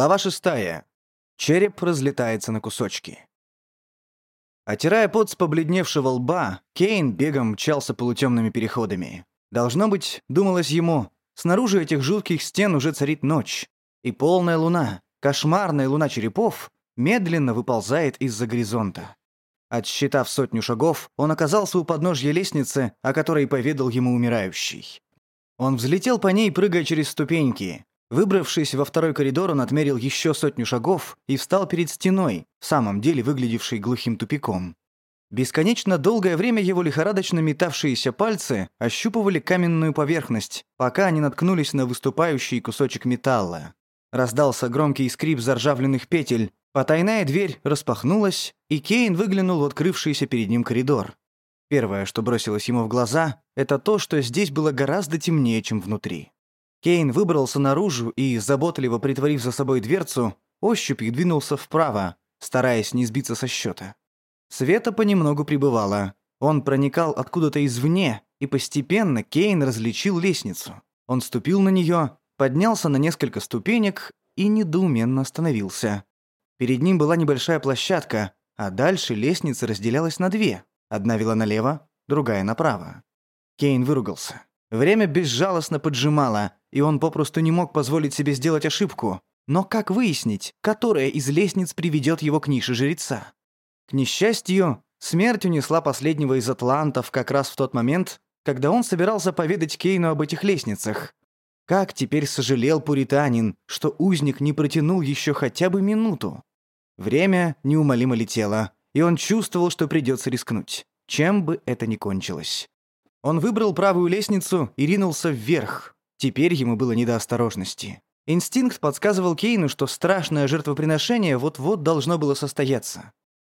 Глава шестая. Череп разлетается на кусочки. Отирая пот с побледневшего лба, Кейн бегом мчался полутемными переходами. Должно быть, думалось ему, снаружи этих жутких стен уже царит ночь. И полная луна, кошмарная луна черепов, медленно выползает из-за горизонта. Отсчитав сотню шагов, он оказался у подножья лестницы, о которой поведал ему умирающий. Он взлетел по ней, прыгая через ступеньки. Выбравшись во второй коридор, он отмерил еще сотню шагов и встал перед стеной, в самом деле выглядевшей глухим тупиком. Бесконечно долгое время его лихорадочно метавшиеся пальцы ощупывали каменную поверхность, пока они наткнулись на выступающий кусочек металла. Раздался громкий скрип заржавленных петель, потайная дверь распахнулась, и Кейн выглянул в открывшийся перед ним коридор. Первое, что бросилось ему в глаза, это то, что здесь было гораздо темнее, чем внутри. Кейн выбрался наружу и, заботливо притворив за собой дверцу, ощупью двинулся вправо, стараясь не сбиться со счета. Света понемногу прибывало. Он проникал откуда-то извне, и постепенно Кейн различил лестницу. Он ступил на нее, поднялся на несколько ступенек и недоуменно остановился. Перед ним была небольшая площадка, а дальше лестница разделялась на две. Одна вела налево, другая направо. Кейн выругался. Время безжалостно поджимало, и он попросту не мог позволить себе сделать ошибку. Но как выяснить, которая из лестниц приведет его к нише жреца? К несчастью, смерть унесла последнего из атлантов как раз в тот момент, когда он собирался поведать Кейну об этих лестницах. Как теперь сожалел пуританин, что узник не протянул еще хотя бы минуту. Время неумолимо летело, и он чувствовал, что придется рискнуть, чем бы это ни кончилось. Он выбрал правую лестницу и ринулся вверх. Теперь ему было не до осторожности. Инстинкт подсказывал Кейну, что страшное жертвоприношение вот-вот должно было состояться.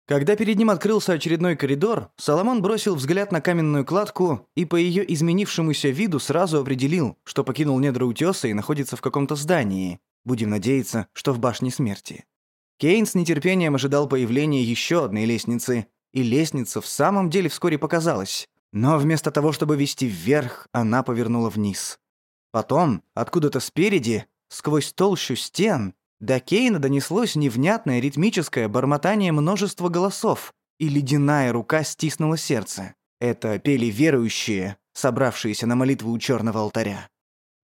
Когда перед ним открылся очередной коридор, Соломон бросил взгляд на каменную кладку и по ее изменившемуся виду сразу определил, что покинул недра утеса и находится в каком-то здании. Будем надеяться, что в башне смерти. Кейн с нетерпением ожидал появления еще одной лестницы, и лестница в самом деле вскоре показалась. Но вместо того, чтобы вести вверх, она повернула вниз. Потом, откуда-то спереди, сквозь толщу стен, до Кейна донеслось невнятное ритмическое бормотание множества голосов, и ледяная рука стиснула сердце. Это пели верующие, собравшиеся на молитву у черного алтаря.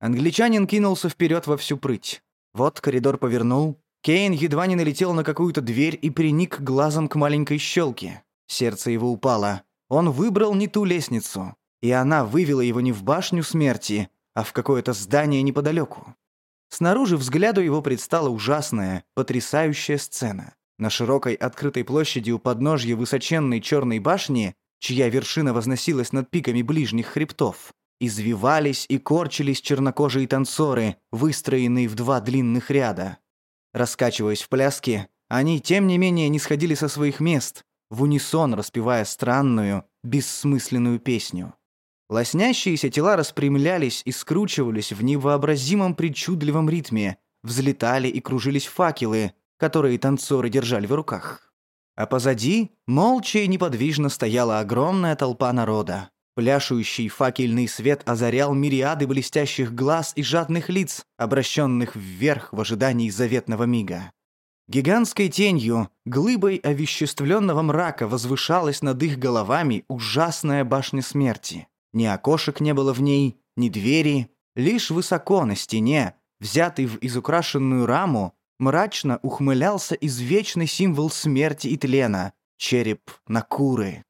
Англичанин кинулся вперед во всю прыть. Вот коридор повернул. Кейн едва не налетел на какую-то дверь и приник глазом к маленькой щелке. Сердце его упало. Он выбрал не ту лестницу, и она вывела его не в башню смерти, а в какое-то здание неподалеку. Снаружи взгляду его предстала ужасная, потрясающая сцена. На широкой открытой площади у подножья высоченной черной башни, чья вершина возносилась над пиками ближних хребтов, извивались и корчились чернокожие танцоры, выстроенные в два длинных ряда. Раскачиваясь в пляске, они, тем не менее, не сходили со своих мест, в унисон распевая странную, бессмысленную песню. Лоснящиеся тела распрямлялись и скручивались в невообразимом причудливом ритме, взлетали и кружились факелы, которые танцоры держали в руках. А позади молча и неподвижно стояла огромная толпа народа. Пляшущий факельный свет озарял мириады блестящих глаз и жадных лиц, обращенных вверх в ожидании заветного мига. Гигантской тенью, глыбой овеществленного мрака возвышалась над их головами ужасная башня смерти. Ни окошек не было в ней, ни двери. Лишь высоко на стене, взятый в изукрашенную раму, мрачно ухмылялся извечный символ смерти и тлена — череп Накуры.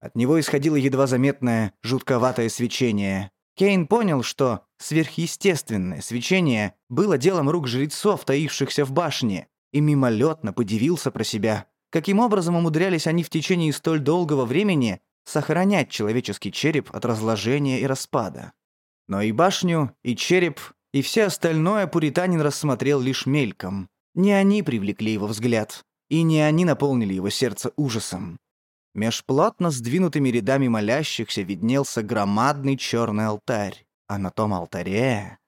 От него исходило едва заметное, жутковатое свечение. Кейн понял, что сверхъестественное свечение было делом рук жрецов, таившихся в башне, и мимолетно подивился про себя. Каким образом умудрялись они в течение столь долгого времени сохранять человеческий череп от разложения и распада. Но и башню, и череп, и все остальное пуританин рассмотрел лишь мельком. Не они привлекли его взгляд, и не они наполнили его сердце ужасом. Меж плотно сдвинутыми рядами молящихся виднелся громадный черный алтарь, а на том алтаре...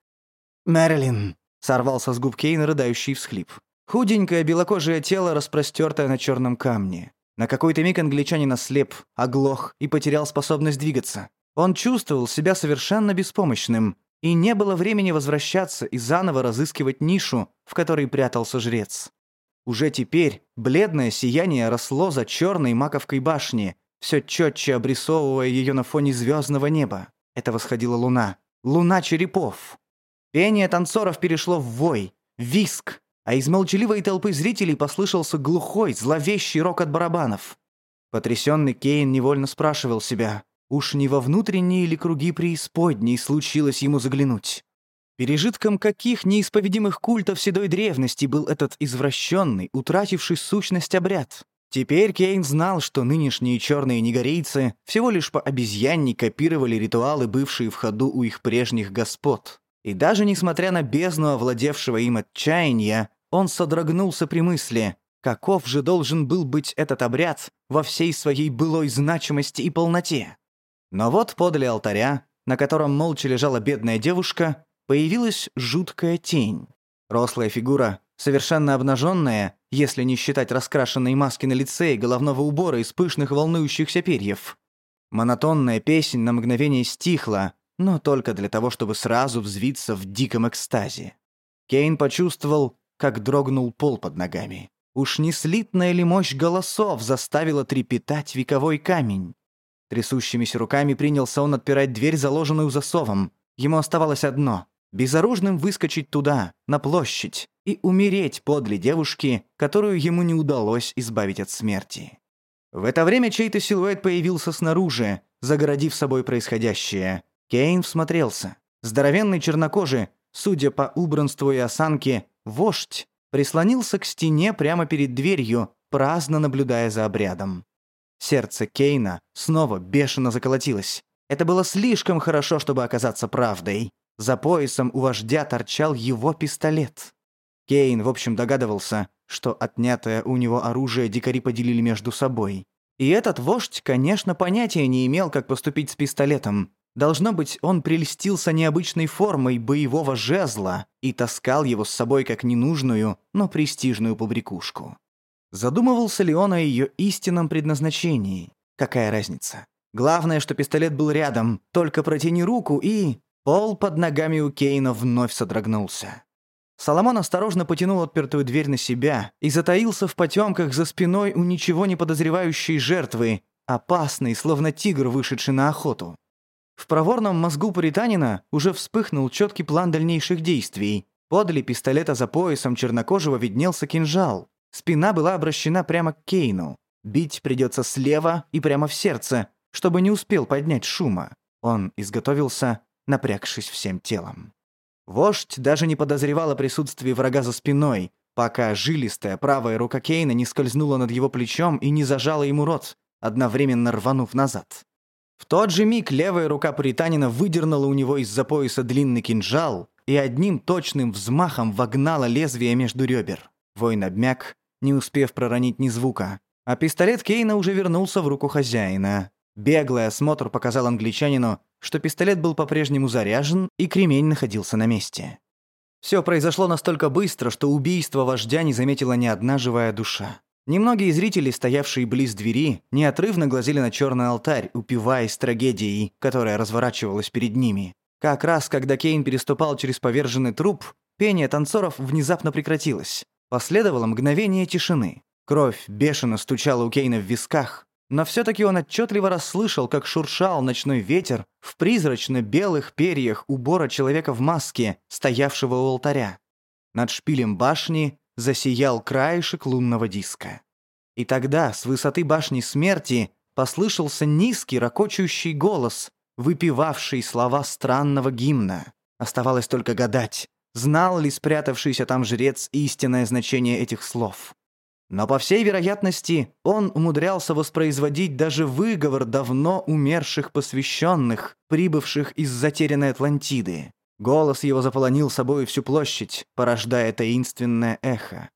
«Мэрилин!» — сорвался с губ Кейна рыдающий всхлип. Худенькое белокожее тело, распростертое на черном камне. На какой-то миг англичанин ослеп, оглох и потерял способность двигаться. Он чувствовал себя совершенно беспомощным, и не было времени возвращаться и заново разыскивать нишу, в которой прятался жрец. Уже теперь бледное сияние росло за черной маковкой башни, все четче обрисовывая ее на фоне звездного неба. Это восходила луна. Луна черепов. Пение танцоров перешло в вой, виск, а из молчаливой толпы зрителей послышался глухой, зловещий рок от барабанов. Потрясенный Кейн невольно спрашивал себя, уж не во внутренние ли круги преисподней случилось ему заглянуть. Пережитком каких неисповедимых культов седой древности был этот извращенный, утративший сущность обряд? Теперь Кейн знал, что нынешние черные негорейцы всего лишь по обезьянне копировали ритуалы, бывшие в ходу у их прежних господ. И даже несмотря на бездну овладевшего им отчаяния, он содрогнулся при мысли, каков же должен был быть этот обряд во всей своей былой значимости и полноте. Но вот подле алтаря, на котором молча лежала бедная девушка, появилась жуткая тень. Рослая фигура, совершенно обнаженная, если не считать раскрашенной маски на лице и головного убора из пышных волнующихся перьев. Монотонная песнь на мгновение стихла, но только для того, чтобы сразу взвиться в диком экстазе. Кейн почувствовал, как дрогнул пол под ногами. Уж не слитная ли мощь голосов заставила трепетать вековой камень? Трясущимися руками принялся он отпирать дверь, заложенную засовом. Ему оставалось одно — безоружным выскочить туда, на площадь, и умереть подле девушки, которую ему не удалось избавить от смерти. В это время чей-то силуэт появился снаружи, загородив собой происходящее. Кейн всмотрелся. Здоровенный чернокожий, судя по убранству и осанке, вождь, прислонился к стене прямо перед дверью, праздно наблюдая за обрядом. Сердце Кейна снова бешено заколотилось. Это было слишком хорошо, чтобы оказаться правдой. За поясом у вождя торчал его пистолет. Кейн, в общем, догадывался, что отнятое у него оружие дикари поделили между собой. И этот вождь, конечно, понятия не имел, как поступить с пистолетом, Должно быть, он прельстился необычной формой боевого жезла и таскал его с собой как ненужную, но престижную побрякушку. Задумывался ли он о ее истинном предназначении? Какая разница? Главное, что пистолет был рядом, только протяни руку и... Пол под ногами у Кейна вновь содрогнулся. Соломон осторожно потянул отпертую дверь на себя и затаился в потемках за спиной у ничего не подозревающей жертвы, опасной, словно тигр, вышедший на охоту. В проворном мозгу Пуританина уже вспыхнул четкий план дальнейших действий. Подле пистолета за поясом чернокожего виднелся кинжал. Спина была обращена прямо к Кейну. Бить придется слева и прямо в сердце, чтобы не успел поднять шума. Он изготовился, напрягшись всем телом. Вождь даже не подозревал о присутствии врага за спиной, пока жилистая правая рука Кейна не скользнула над его плечом и не зажала ему рот, одновременно рванув назад. В тот же миг левая рука Пуританина выдернула у него из-за пояса длинный кинжал и одним точным взмахом вогнала лезвие между ребер. Воин обмяк, не успев проронить ни звука. А пистолет Кейна уже вернулся в руку хозяина. Беглый осмотр показал англичанину, что пистолет был по-прежнему заряжен и кремень находился на месте. Все произошло настолько быстро, что убийство вождя не заметила ни одна живая душа. Немногие зрители, стоявшие близ двери, неотрывно глазели на черный алтарь, упиваясь трагедией, которая разворачивалась перед ними. Как раз, когда Кейн переступал через поверженный труп, пение танцоров внезапно прекратилось. Последовало мгновение тишины. Кровь бешено стучала у Кейна в висках, но все-таки он отчетливо расслышал, как шуршал ночной ветер в призрачно-белых перьях убора человека в маске, стоявшего у алтаря. Над шпилем башни засиял краешек лунного диска. И тогда с высоты башни смерти послышался низкий ракочущий голос, выпивавший слова странного гимна. Оставалось только гадать, знал ли спрятавшийся там жрец истинное значение этих слов. Но, по всей вероятности, он умудрялся воспроизводить даже выговор давно умерших посвященных, прибывших из затерянной Атлантиды. Голос его заполонил собой всю площадь, порождая таинственное эхо.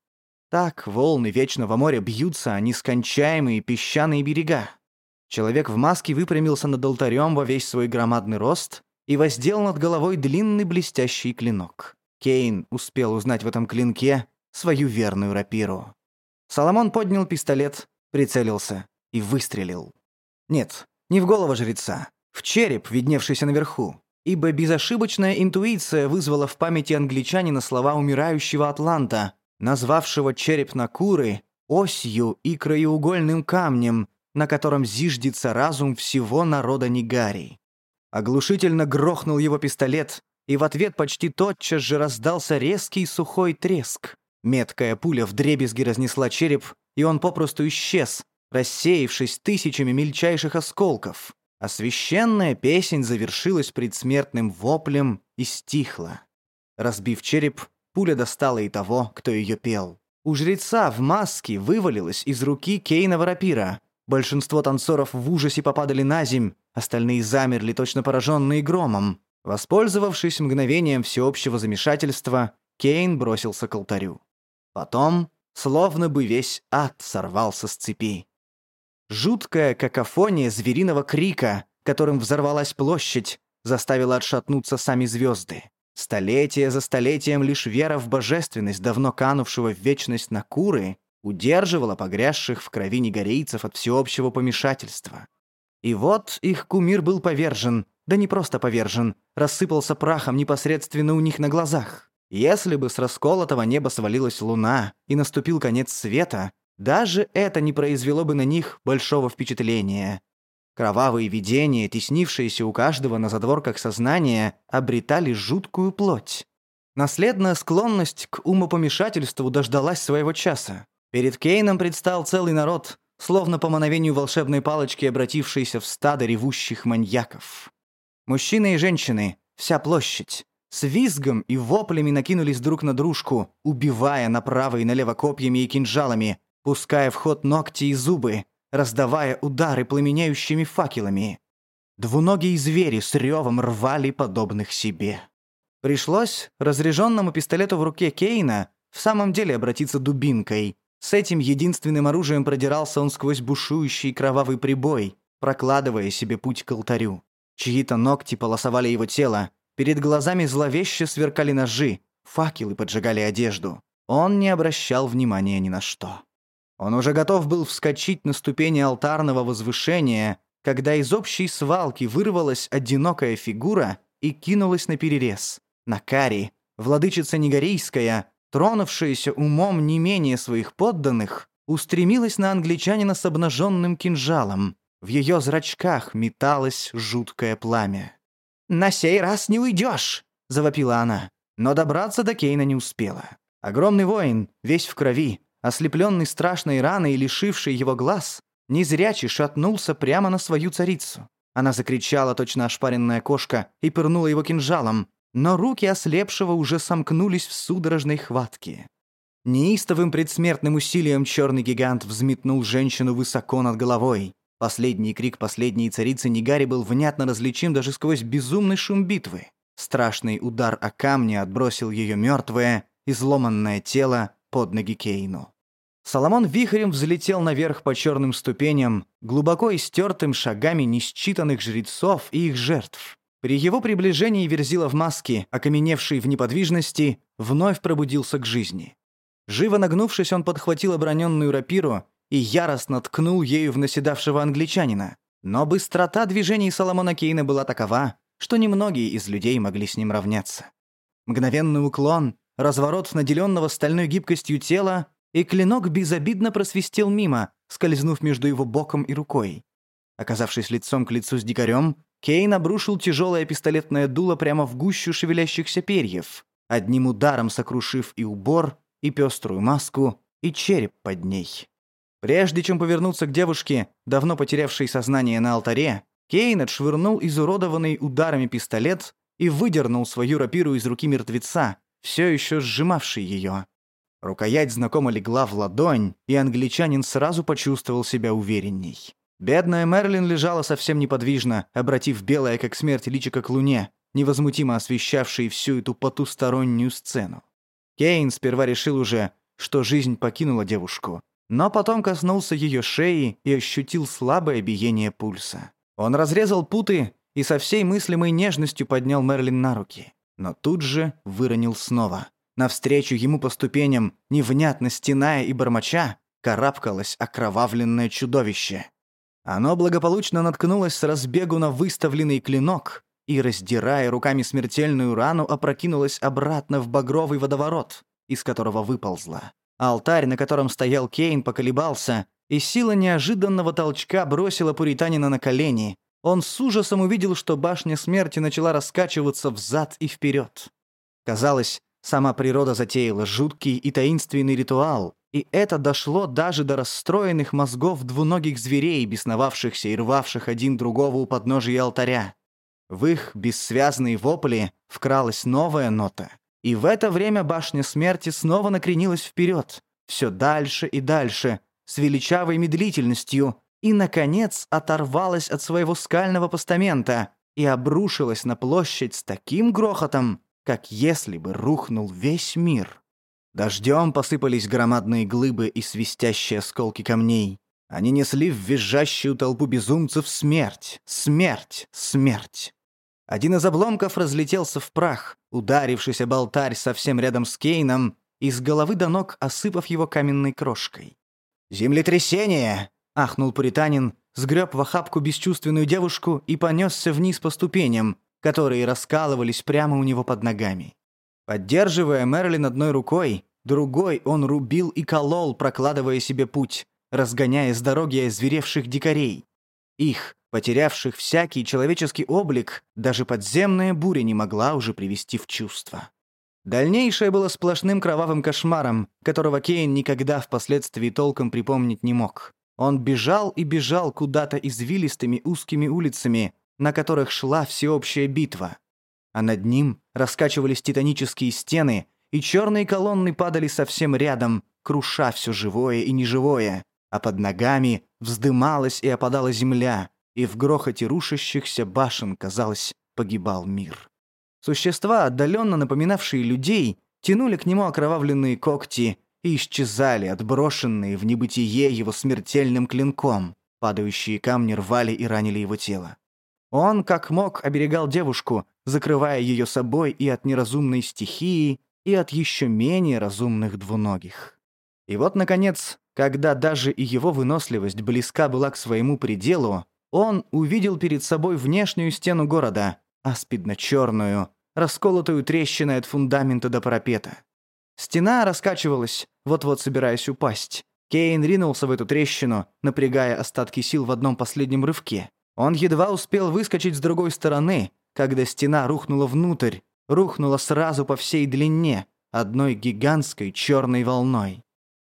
Так волны Вечного моря бьются о нескончаемые песчаные берега. Человек в маске выпрямился над алтарем во весь свой громадный рост и воздел над головой длинный блестящий клинок. Кейн успел узнать в этом клинке свою верную рапиру. Соломон поднял пистолет, прицелился и выстрелил. Нет, не в голову жреца, в череп, видневшийся наверху. Ибо безошибочная интуиция вызвала в памяти англичанина слова умирающего Атланта, назвавшего череп Накуры осью и краеугольным камнем, на котором зиждется разум всего народа Нигарий. Оглушительно грохнул его пистолет, и в ответ почти тотчас же раздался резкий сухой треск. Меткая пуля вдребезги разнесла череп, и он попросту исчез, рассеявшись тысячами мельчайших осколков. А священная песнь завершилась предсмертным воплем и стихла. Разбив череп, пуля достала и того, кто ее пел. У жреца в маске вывалилась из руки Кейнова рапира. Большинство танцоров в ужасе попадали на земь, остальные замерли, точно пораженные громом. Воспользовавшись мгновением всеобщего замешательства, Кейн бросился к алтарю. Потом, словно бы весь ад сорвался с цепи. Жуткая какофония звериного крика, которым взорвалась площадь, заставила отшатнуться сами звезды. Столетие за столетием лишь вера в божественность давно канувшего в вечность Накуры удерживала погрязших в крови негорейцев от всеобщего помешательства. И вот их кумир был повержен, да не просто повержен, рассыпался прахом непосредственно у них на глазах. Если бы с расколотого неба свалилась луна и наступил конец света, даже это не произвело бы на них большого впечатления. Кровавые видения, теснившиеся у каждого на задворках сознания, обретали жуткую плоть. Наследная склонность к умопомешательству дождалась своего часа. Перед Кейном предстал целый народ, словно по мановению волшебной палочки, обратившийся в стадо ревущих маньяков. Мужчины и женщины, вся площадь, с визгом и воплями накинулись друг на дружку, убивая направо и налево копьями и кинжалами, пуская в ход ногти и зубы, раздавая удары пламеняющими факелами. Двуногие звери с ревом рвали подобных себе. Пришлось разряженному пистолету в руке Кейна в самом деле обратиться дубинкой. С этим единственным оружием продирался он сквозь бушующий кровавый прибой, прокладывая себе путь к алтарю. Чьи-то ногти полосовали его тело, Перед глазами зловеще сверкали ножи, факелы поджигали одежду. Он не обращал внимания ни на что. Он уже готов был вскочить на ступени алтарного возвышения, когда из общей свалки вырвалась одинокая фигура и кинулась на перерез. Накари, владычица Негорийская, тронувшаяся умом не менее своих подданных, устремилась на англичанина с обнаженным кинжалом. В ее зрачках металось жуткое пламя. «На сей раз не уйдешь!» – завопила она. Но добраться до Кейна не успела. Огромный воин, весь в крови, ослепленный страшной раной и лишивший его глаз, незрячий шатнулся прямо на свою царицу. Она закричала, точно ошпаренная кошка, и пырнула его кинжалом, но руки ослепшего уже сомкнулись в судорожной хватке. Неистовым предсмертным усилием черный гигант взметнул женщину высоко над головой. Последний крик последней царицы Нигари был внятно различим даже сквозь безумный шум битвы. Страшный удар о камни отбросил ее мертвое, изломанное тело под ноги Кейну. Соломон вихрем взлетел наверх по черным ступеням, глубоко истертым шагами несчитанных жрецов и их жертв. При его приближении Верзила в маске, окаменевший в неподвижности, вновь пробудился к жизни. Живо нагнувшись, он подхватил оброненную рапиру и яростно ткнул ею в наседавшего англичанина. Но быстрота движений Соломона Кейна была такова, что немногие из людей могли с ним равняться. Мгновенный уклон, разворот наделенного стальной гибкостью тела, и клинок безобидно просвистел мимо, скользнув между его боком и рукой. Оказавшись лицом к лицу с дикарем, Кейн обрушил тяжелое пистолетное дуло прямо в гущу шевелящихся перьев, одним ударом сокрушив и убор, и пеструю маску, и череп под ней. Прежде чем повернуться к девушке, давно потерявшей сознание на алтаре, Кейн отшвырнул изуродованный ударами пистолет и выдернул свою рапиру из руки мертвеца, все еще сжимавший ее. Рукоять знакомо легла в ладонь, и англичанин сразу почувствовал себя уверенней. Бедная Мерлин лежала совсем неподвижно, обратив белое, как смерть, личико к луне, невозмутимо освещавшей всю эту потустороннюю сцену. Кейн сперва решил уже, что жизнь покинула девушку, но потом коснулся ее шеи и ощутил слабое биение пульса. Он разрезал путы и со всей мыслимой нежностью поднял Мерлин на руки, но тут же выронил снова. Навстречу ему по ступеням, невнятно стеная и бормоча, карабкалось окровавленное чудовище. Оно благополучно наткнулось с разбегу на выставленный клинок, и, раздирая руками смертельную рану, опрокинулась обратно в багровый водоворот, из которого выползла. Алтарь, на котором стоял Кейн, поколебался, и сила неожиданного толчка бросила пуританина на колени. Он с ужасом увидел, что башня смерти начала раскачиваться взад и вперед. Казалось, сама природа затеяла жуткий и таинственный ритуал, и это дошло даже до расстроенных мозгов двуногих зверей, бесновавшихся и рвавших один другого у подножия алтаря. В их бессвязные вопли вкралась новая нота, и в это время башня смерти снова накренилась вперед, все дальше и дальше, с величавой медлительностью, и, наконец, оторвалась от своего скального постамента и обрушилась на площадь с таким грохотом, как если бы рухнул весь мир. Дождем посыпались громадные глыбы и свистящие осколки камней. Они несли в визжащую толпу безумцев смерть, смерть, смерть. Один из обломков разлетелся в прах, ударившись об алтарь совсем рядом с Кейном, и с головы до ног осыпав его каменной крошкой. «Землетрясение!» — ахнул пуританин, сгреб в охапку бесчувственную девушку и понесся вниз по ступеням, которые раскалывались прямо у него под ногами. Поддерживая Мерлин одной рукой, другой он рубил и колол, прокладывая себе путь, разгоняя с дороги озверевших дикарей. Их, потерявших всякий человеческий облик, даже подземная буря не могла уже привести в чувство. Дальнейшее было сплошным кровавым кошмаром, которого Кейн никогда впоследствии толком припомнить не мог. Он бежал и бежал куда-то извилистыми узкими улицами, на которых шла всеобщая битва. А над ним раскачивались титанические стены, и черные колонны падали совсем рядом, круша все живое и неживое, а под ногами вздымалась и опадала земля, и в грохоте рушащихся башен, казалось, погибал мир. Существа, отдаленно напоминавшие людей, тянули к нему окровавленные когти и исчезали, отброшенные в небытие его смертельным клинком. Падающие камни рвали и ранили его тело. Он, как мог, оберегал девушку, закрывая ее собой и от неразумной стихии, и от еще менее разумных двуногих. И вот, наконец, когда даже и его выносливость близка была к своему пределу, он увидел перед собой внешнюю стену города, аспидно-черную, расколотую трещиной от фундамента до парапета. Стена раскачивалась, вот-вот собираясь упасть. Кейн ринулся в эту трещину, напрягая остатки сил в одном последнем рывке. Он едва успел выскочить с другой стороны, когда стена рухнула внутрь, рухнула сразу по всей длине, одной гигантской черной волной.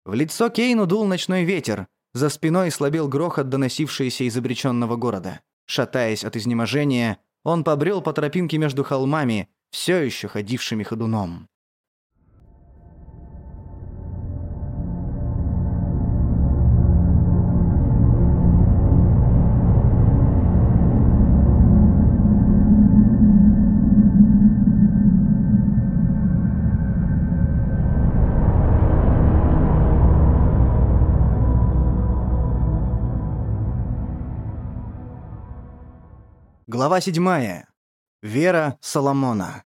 В лицо Кейну дул ночной ветер, за спиной слабел грохот, доносившийся из обреченного города. Шатаясь от изнеможения, он побрел по тропинке между холмами, все еще ходившими ходуном. Глава 7. Вера Соломона.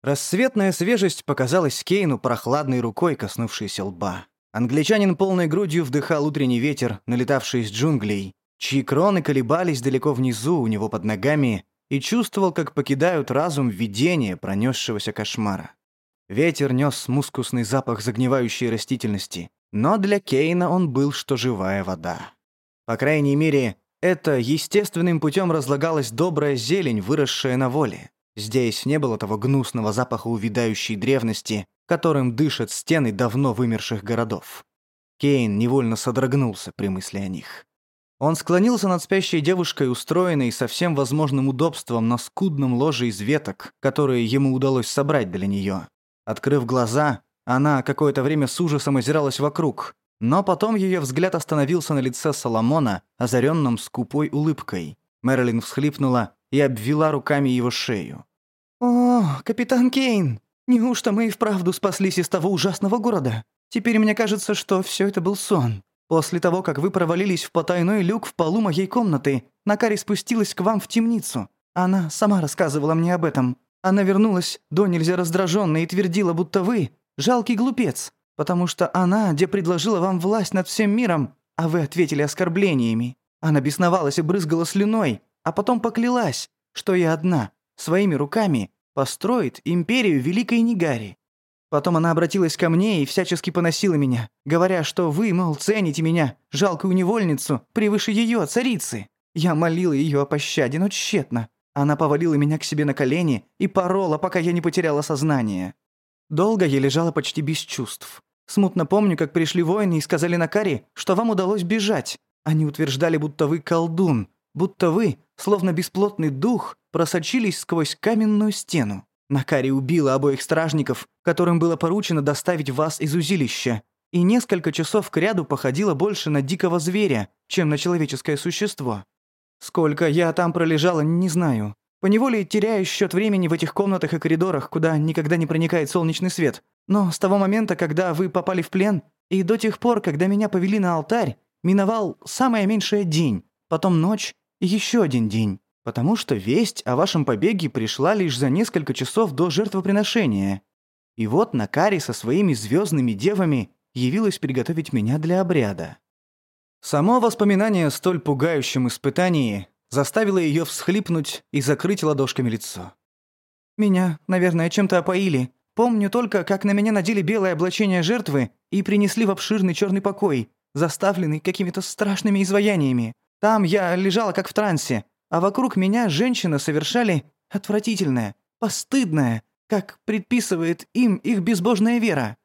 Рассветная свежесть показалась Кейну прохладной рукой, коснувшейся лба. Англичанин полной грудью вдыхал утренний ветер, налетавший из джунглей, чьи кроны колебались далеко внизу у него под ногами, и чувствовал, как покидают разум видения пронесшегося кошмара. Ветер нес мускусный запах загнивающей растительности, но для Кейна он был что живая вода. По крайней мере, это естественным путем разлагалась добрая зелень, выросшая на воле. Здесь не было того гнусного запаха увядающей древности, которым дышат стены давно вымерших городов. Кейн невольно содрогнулся при мысли о них. Он склонился над спящей девушкой, устроенной со всем возможным удобством на скудном ложе из веток, которые ему удалось собрать для нее. Открыв глаза, она какое-то время с ужасом озиралась вокруг, но потом ее взгляд остановился на лице Соломона, озаренном скупой улыбкой. Мэрилин всхлипнула и обвела руками его шею. «О, капитан Кейн! Неужто мы и вправду спаслись из того ужасного города? Теперь мне кажется, что все это был сон. После того, как вы провалились в потайной люк в полу моей комнаты, Накари спустилась к вам в темницу. Она сама рассказывала мне об этом. Она вернулась до нельзя раздраженная и твердила, будто вы – жалкий глупец, потому что она, где предложила вам власть над всем миром, а вы ответили оскорблениями. Она бесновалась и брызгала слюной, а потом поклялась, что я одна, своими руками, построит империю Великой Нигари. Потом она обратилась ко мне и всячески поносила меня, говоря, что вы, мол, цените меня, жалкую невольницу, превыше ее, царицы. Я молила ее о пощаде, но тщетно. Она повалила меня к себе на колени и порола, пока я не потеряла сознание. Долго я лежала почти без чувств. Смутно помню, как пришли воины и сказали Накари, что вам удалось бежать. Они утверждали, будто вы колдун, будто вы, словно бесплотный дух, просочились сквозь каменную стену. Накари убила обоих стражников, которым было поручено доставить вас из узилища, и несколько часов кряду походила больше на дикого зверя, чем на человеческое существо. Сколько я там пролежала, не знаю. Поневоле теряю счет времени в этих комнатах и коридорах, куда никогда не проникает солнечный свет. Но с того момента, когда вы попали в плен, и до тех пор, когда меня повели на алтарь, миновал самое меньшее день, потом ночь и еще один день потому что весть о вашем побеге пришла лишь за несколько часов до жертвоприношения. И вот Накари со своими звездными девами явилась приготовить меня для обряда. Само воспоминание о столь пугающем испытании заставило ее всхлипнуть и закрыть ладошками лицо. «Меня, наверное, чем-то опоили. Помню только, как на меня надели белое облачение жертвы и принесли в обширный черный покой, заставленный какими-то страшными изваяниями. Там я лежала как в трансе, а вокруг меня женщины совершали отвратительное, постыдное, как предписывает им их безбожная вера.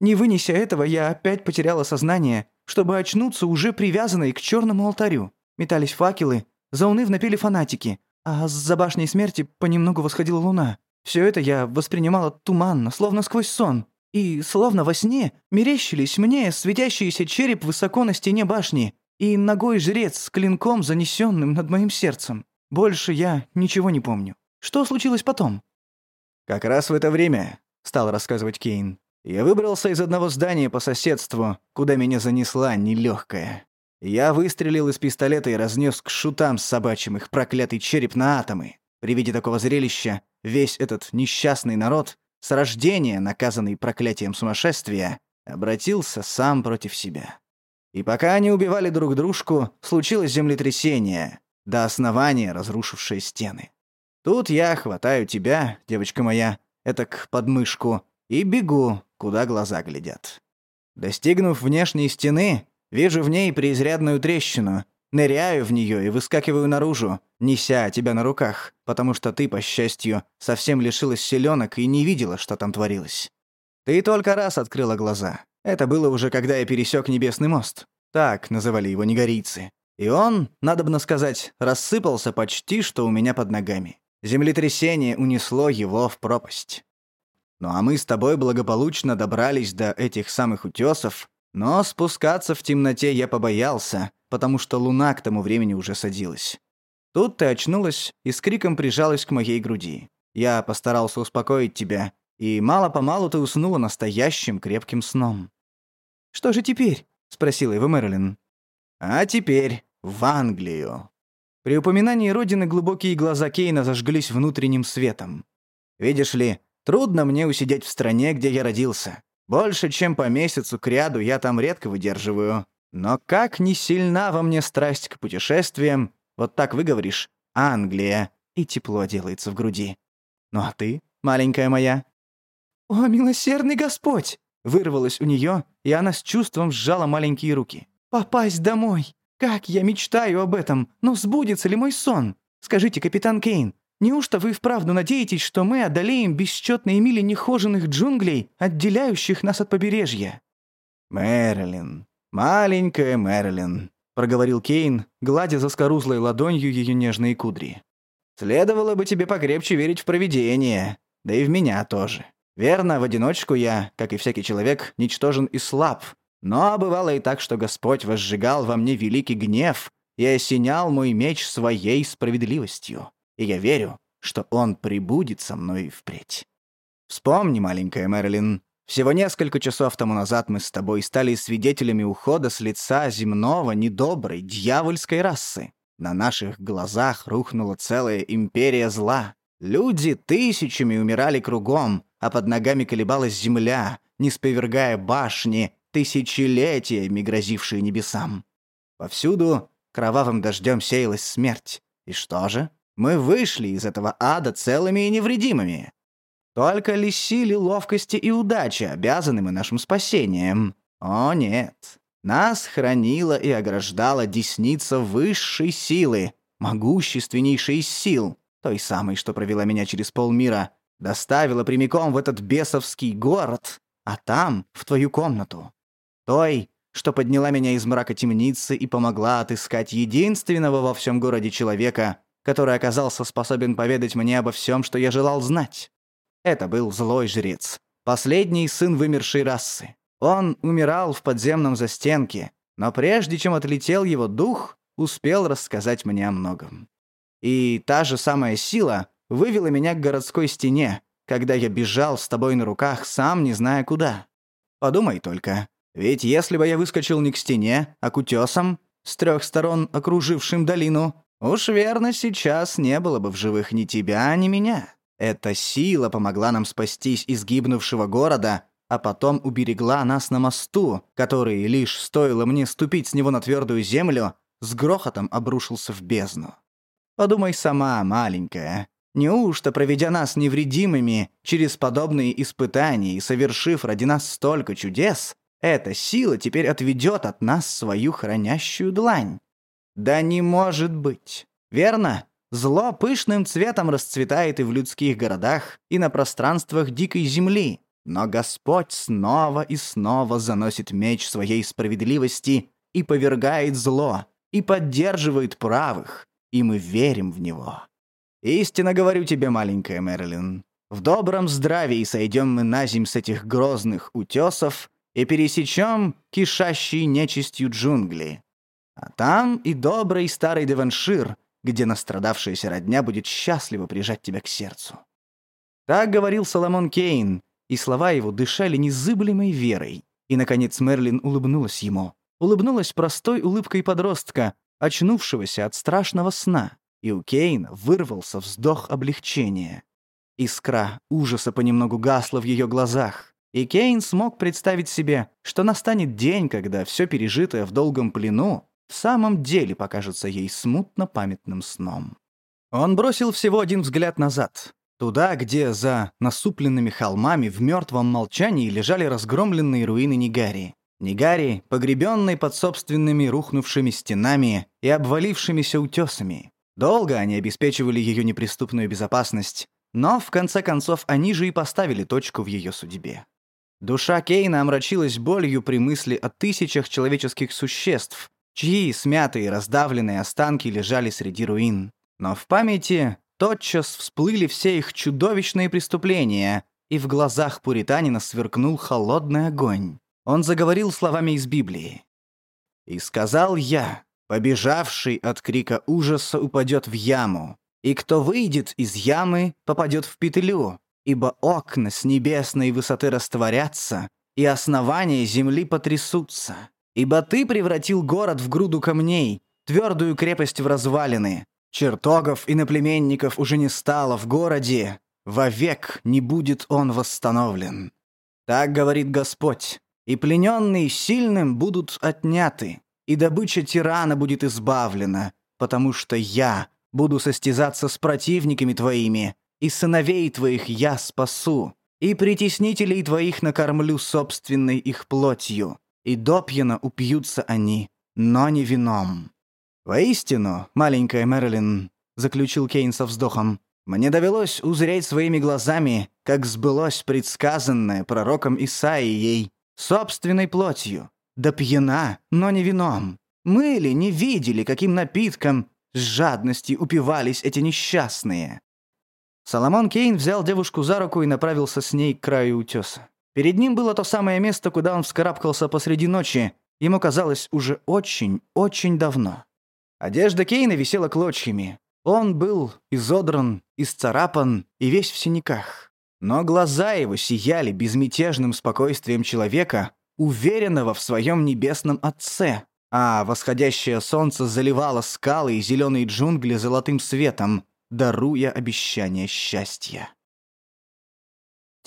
Не вынеся этого, я опять потеряла сознание, чтобы очнуться уже привязанной к черному алтарю. Метались факелы, заунывно пели фанатики, а за башней смерти понемногу восходила луна. Все это я воспринимала туманно, словно сквозь сон. И, словно во сне, мерещились мне светящийся череп высоко на стене башни, и ногой жрец с клинком, занесенным над моим сердцем. Больше я ничего не помню. Что случилось потом?» «Как раз в это время», — стал рассказывать Кейн, «я выбрался из одного здания по соседству, куда меня занесла нелегкая. Я выстрелил из пистолета и разнес к шутам с собачьим их проклятый череп на атомы. При виде такого зрелища весь этот несчастный народ, с рождения наказанный проклятием сумасшествия, обратился сам против себя. И пока они убивали друг дружку, случилось землетрясение, до основания разрушившее стены. Тут я хватаю тебя, девочка моя, это к подмышку, и бегу, куда глаза глядят. Достигнув внешней стены, вижу в ней преизрядную трещину, ныряю в нее и выскакиваю наружу, неся тебя на руках, потому что ты, по счастью, совсем лишилась селенок и не видела, что там творилось. Ты только раз открыла глаза. Это было уже, когда я пересек Небесный мост. Так называли его негорийцы. И он, надобно сказать, рассыпался почти что у меня под ногами. Землетрясение унесло его в пропасть. Ну а мы с тобой благополучно добрались до этих самых утесов, но спускаться в темноте я побоялся, потому что луна к тому времени уже садилась. Тут ты очнулась и с криком прижалась к моей груди. Я постарался успокоить тебя, и мало-помалу ты уснула настоящим крепким сном. «Что же теперь?» — спросила его Мэрилин. «А теперь в Англию». При упоминании родины глубокие глаза Кейна зажглись внутренним светом. «Видишь ли, трудно мне усидеть в стране, где я родился. Больше, чем по месяцу к ряду я там редко выдерживаю. Но как не сильна во мне страсть к путешествиям, вот так вы говоришь, Англия, и тепло делается в груди. Ну а ты, маленькая моя, «О, милосердный Господь!» Вырвалось у нее, и она с чувством сжала маленькие руки. «Попасть домой! Как я мечтаю об этом! Но сбудется ли мой сон? Скажите, капитан Кейн, неужто вы вправду надеетесь, что мы одолеем бесчетные мили нехоженных джунглей, отделяющих нас от побережья?» «Мэрилин, маленькая Мэрилин», — проговорил Кейн, гладя за скорузлой ладонью ее нежные кудри. «Следовало бы тебе покрепче верить в провидение, да и в меня тоже». Верно, в одиночку я, как и всякий человек, ничтожен и слаб. Но бывало и так, что Господь возжигал во мне великий гнев и осенял мой меч своей справедливостью. И я верю, что Он прибудет со мной впредь. Вспомни, маленькая Мэрилин, всего несколько часов тому назад мы с тобой стали свидетелями ухода с лица земного, недоброй, дьявольской расы. На наших глазах рухнула целая империя зла. Люди тысячами умирали кругом, а под ногами колебалась земля, не сповергая башни, тысячелетиями грозившие небесам. Повсюду кровавым дождем сеялась смерть. И что же? Мы вышли из этого ада целыми и невредимыми. Только ли силе, ловкости и удачи обязаны мы нашим спасением? О нет. Нас хранила и ограждала десница высшей силы, могущественнейшей из сил, той самой, что провела меня через полмира, доставила прямиком в этот бесовский город, а там, в твою комнату. Той, что подняла меня из мрака темницы и помогла отыскать единственного во всем городе человека, который оказался способен поведать мне обо всем, что я желал знать. Это был злой жрец, последний сын вымершей расы. Он умирал в подземном застенке, но прежде чем отлетел его дух, успел рассказать мне о многом. И та же самая сила вывела меня к городской стене, когда я бежал с тобой на руках, сам не зная куда. Подумай только, ведь если бы я выскочил не к стене, а к утесам, с трех сторон окружившим долину, уж верно, сейчас не было бы в живых ни тебя, ни меня. Эта сила помогла нам спастись из гибнувшего города а потом уберегла нас на мосту, который, лишь стоило мне ступить с него на твердую землю, с грохотом обрушился в бездну. Подумай сама, маленькая. Неужто, проведя нас невредимыми через подобные испытания и совершив ради нас столько чудес, эта сила теперь отведет от нас свою хранящую длань? Да не может быть. Верно? Зло пышным цветом расцветает и в людских городах, и на пространствах дикой земли. Но Господь снова и снова заносит меч своей справедливости и повергает зло, и поддерживает правых, и мы верим в него. Истинно говорю тебе, маленькая Мэрилин, в добром здравии сойдем мы на земь с этих грозных утесов и пересечем кишащие нечистью джунгли. А там и добрый старый Деваншир, где настрадавшаяся родня будет счастливо прижать тебя к сердцу. Так говорил Соломон Кейн, и слова его дышали незыблемой верой. И, наконец, Мерлин улыбнулась ему. Улыбнулась простой улыбкой подростка, очнувшегося от страшного сна. И у Кейна вырвался вздох облегчения. Искра ужаса понемногу гасла в ее глазах. И Кейн смог представить себе, что настанет день, когда все пережитое в долгом плену в самом деле покажется ей смутно памятным сном. Он бросил всего один взгляд назад. Туда, где за насупленными холмами в мертвом молчании лежали разгромленные руины Нигари. Нигари, погребенной под собственными рухнувшими стенами и обвалившимися утесами. Долго они обеспечивали ее неприступную безопасность, но в конце концов они же и поставили точку в ее судьбе. Душа Кейна омрачилась болью при мысли о тысячах человеческих существ, чьи смятые раздавленные останки лежали среди руин. Но в памяти Тотчас всплыли все их чудовищные преступления, и в глазах пуританина сверкнул холодный огонь. Он заговорил словами из Библии. «И сказал я, побежавший от крика ужаса упадет в яму, и кто выйдет из ямы, попадет в петлю, ибо окна с небесной высоты растворятся, и основания земли потрясутся. Ибо ты превратил город в груду камней, твердую крепость в развалины, Чертогов и наплеменников уже не стало в городе, вовек не будет он восстановлен. Так говорит Господь, и плененные сильным будут отняты, и добыча тирана будет избавлена, потому что я буду состязаться с противниками твоими, и сыновей твоих я спасу, и притеснителей твоих накормлю собственной их плотью, и допьяно упьются они, но не вином. «Воистину, маленькая Мэрилин», — заключил Кейн со вздохом, «мне довелось узреть своими глазами, как сбылось предсказанное пророком Исаией, собственной плотью, да пьяна, но не вином. Мы ли не видели, каким напитком с жадностью упивались эти несчастные?» Соломон Кейн взял девушку за руку и направился с ней к краю утеса. Перед ним было то самое место, куда он вскарабкался посреди ночи, ему казалось уже очень, очень давно. Одежда Кейна висела клочьями. Он был изодран, исцарапан и весь в синяках. Но глаза его сияли безмятежным спокойствием человека, уверенного в своем небесном Отце, а восходящее солнце заливало скалы и зеленые джунгли золотым светом, даруя обещание счастья.